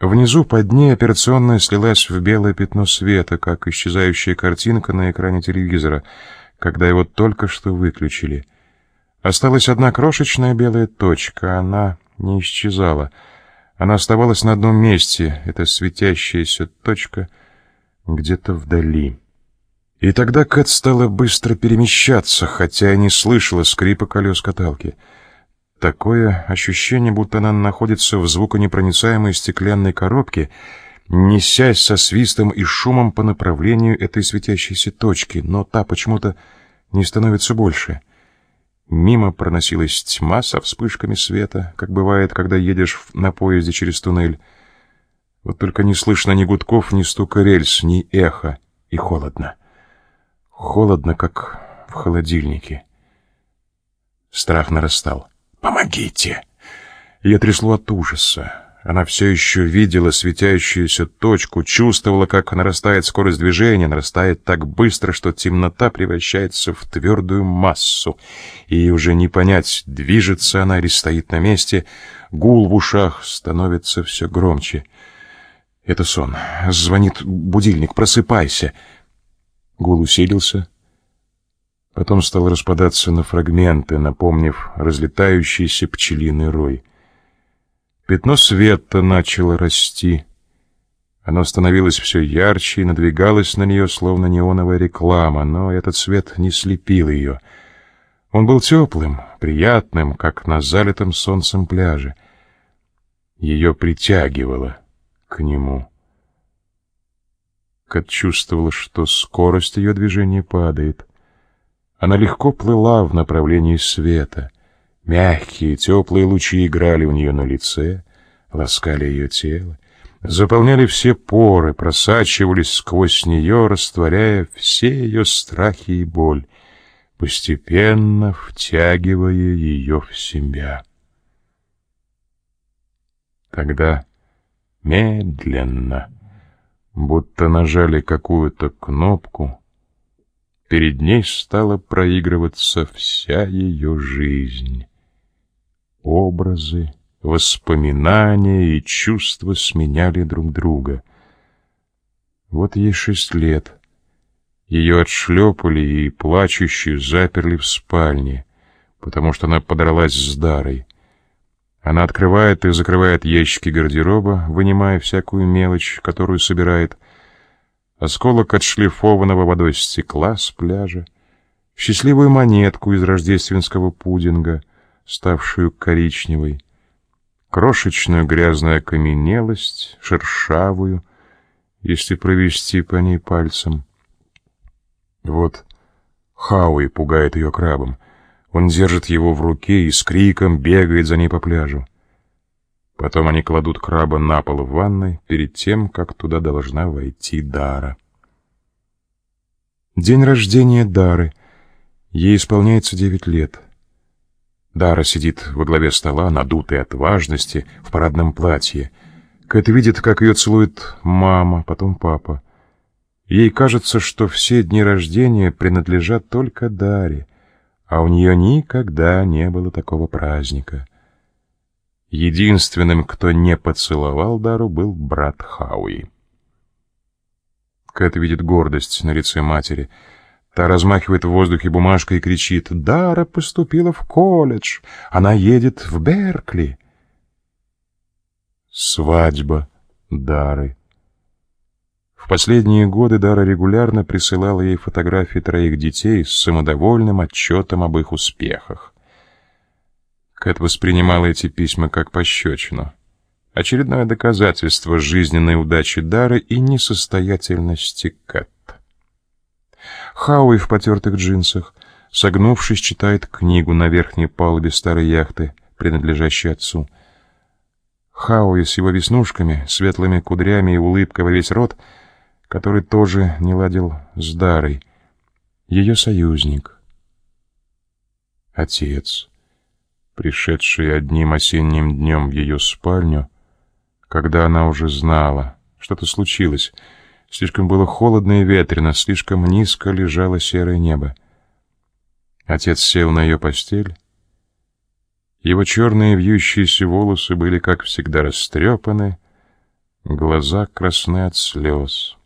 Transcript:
Внизу под ней операционная слилась в белое пятно света, как исчезающая картинка на экране телевизора, когда его только что выключили. Осталась одна крошечная белая точка, она не исчезала. Она оставалась на одном месте, эта светящаяся точка где-то вдали. И тогда Кэт стала быстро перемещаться, хотя и не слышала скрипа колес каталки — Такое ощущение, будто она находится в звуконепроницаемой стеклянной коробке, несясь со свистом и шумом по направлению этой светящейся точки, но та почему-то не становится больше. Мимо проносилась тьма со вспышками света, как бывает, когда едешь на поезде через туннель. Вот только не слышно ни гудков, ни стука рельс, ни эха, и холодно. Холодно, как в холодильнике. Страх нарастал. «Помогите!» Ее трясло от ужаса. Она все еще видела светящуюся точку, чувствовала, как нарастает скорость движения, нарастает так быстро, что темнота превращается в твердую массу. И уже не понять, движется она или стоит на месте. Гул в ушах становится все громче. Это сон. Звонит будильник. Просыпайся. Гул усилился. Потом стал распадаться на фрагменты, напомнив разлетающийся пчелиный рой. Пятно света начало расти. Оно становилось все ярче и надвигалось на нее, словно неоновая реклама, но этот свет не слепил ее. Он был теплым, приятным, как на залитом солнцем пляже. Ее притягивало к нему. Кат чувствовала, что скорость ее движения падает. Она легко плыла в направлении света. Мягкие, теплые лучи играли у нее на лице, ласкали ее тело, заполняли все поры, просачивались сквозь нее, растворяя все ее страхи и боль, постепенно втягивая ее в себя. Тогда медленно, будто нажали какую-то кнопку, перед ней стала проигрываться вся ее жизнь. Образы, воспоминания и чувства сменяли друг друга. Вот ей шесть лет. Ее отшлепали и плачущую заперли в спальне, потому что она подралась с Дарой. Она открывает и закрывает ящики гардероба, вынимая всякую мелочь, которую собирает, осколок отшлифованного водой стекла с пляжа, счастливую монетку из рождественского пудинга, ставшую коричневой, крошечную грязную окаменелость, шершавую, если провести по ней пальцем. Вот Хауи пугает ее крабом. Он держит его в руке и с криком бегает за ней по пляжу. Потом они кладут краба на пол в ванной перед тем, как туда должна войти Дара. День рождения Дары. Ей исполняется девять лет. Дара сидит во главе стола, надутая от важности, в парадном платье. Кэт видит, как ее целует мама, потом папа. Ей кажется, что все дни рождения принадлежат только Даре, а у нее никогда не было такого праздника. Единственным, кто не поцеловал Дару, был брат Хауи. Кэт видит гордость на лице матери. Та размахивает в воздухе бумажкой и кричит «Дара поступила в колледж! Она едет в Беркли!» Свадьба Дары. В последние годы Дара регулярно присылала ей фотографии троих детей с самодовольным отчетом об их успехах. Кэт воспринимала эти письма как пощечину. Очередное доказательство жизненной удачи Дары и несостоятельности Кэт. Хауи в потертых джинсах, согнувшись, читает книгу на верхней палубе старой яхты, принадлежащей отцу. Хауи с его веснушками, светлыми кудрями и улыбкой во весь рот, который тоже не ладил с Дарой. Ее союзник. Отец пришедший одним осенним днем в ее спальню, когда она уже знала, что-то случилось. Слишком было холодно и ветрено, слишком низко лежало серое небо. Отец сел на ее постель. Его черные вьющиеся волосы были, как всегда, растрепаны, Глаза красны от слез.